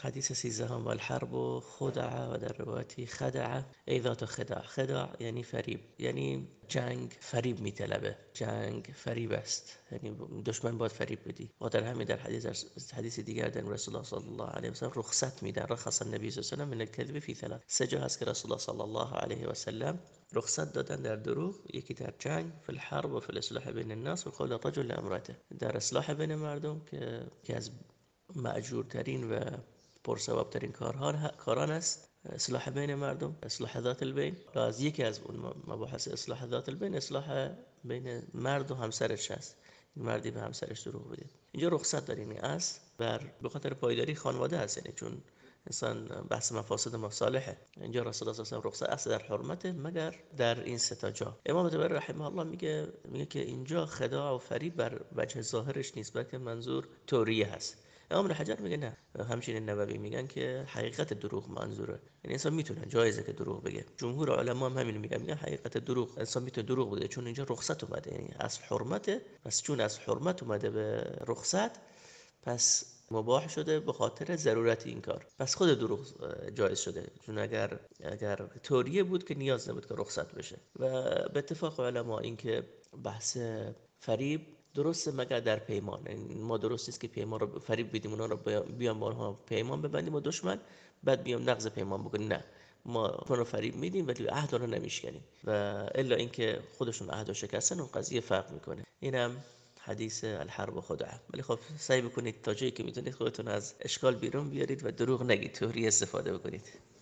حدیث سیزدهم و الحرب و خدع و در روایتی خدع ای ذات خدع خدع یعنی فریب یعنی جنگ فریب میطلبه جنگ فریب است یعنی دشمن باید فریب بدی. و در همین در حدیث حدیث دیگر در رسول الله صلی الله علیه و سلم رخصت میدن رخص النبی صلی الله علیه و من الكذب فی ثلاث. سه جا هست که رسول الله صلی الله علیه و سلم رخصت دادن در دروغ یکی در جنگ فی الحرب و فی الاصلاح بین الناس و قول رجل لامراته. در اصلاح بین مردم که که از معجورترین و پرثوابترین کارها کاران است. اصلاح بین مردم اصلاح ذات البین. از یکی از اون مباحث اصلاح ذات البین اصلاح بین مرد و همسرش هست. مردی به همسرش دروغ بده اینجا رخصت داریم از بر به خاطر پایداری خانواده هست یعنی چون انسان بحث مفاسد مصالحه اینجا رسول الله صلی رخصت اصل در حرمت مگر در این سه تا جا. امام تبری رحمه الله میگه میگه که اینجا خداع و فریب بر وجه ظاهرش نیست بلکه منظور توریه هست. امام حجر میگه نه. همچنین نووی میگن که حقیقت دروغ منظوره. یعنی انسان می‌تونه جایزه که دروغ بگه. جمهور علما هم همین میگن. میگن حقیقت دروغ. انسان می‌تونه دروغ بگه چون اینجا رخصت اومده. یعنی از حرمت پس چون از حرمت اومده به رخصت پس مباح شده به خاطر ضرورت این کار. پس خود دروغ جایز شده. چون اگر اگر توریه بود که نیاز نبود که رخصت بشه. و به اتفاق علما اینکه بحث فریب درسته مگر در پیمان؟ یعنی ما درست نیست که پیمان رو فریب بدیم اونا رو بیام با پیمان ببندیم و دشمن بعد بیام نقض پیمان بکنیم. نه. ما رو فریب میدیم ولی عهد رو نمیشکنیم. و الا اینکه خودشون عهد رو شکستن اون قضیه فرق می‌کنه. اینم حدیث الحرب و خدعه. ولی خب سعی بکنید تا جایی که می‌تونید خودتون از اشکال بیرون بیارید و دروغ نگید توری استفاده بکنید.